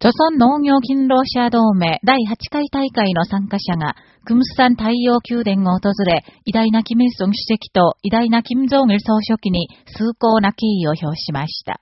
朝鮮農業勤労者同盟第8回大会の参加者が、クムスサン太陽宮殿を訪れ、偉大なキム・イソン主席と偉大なキム・ジョン・ル総書記に崇高な敬意を表しました。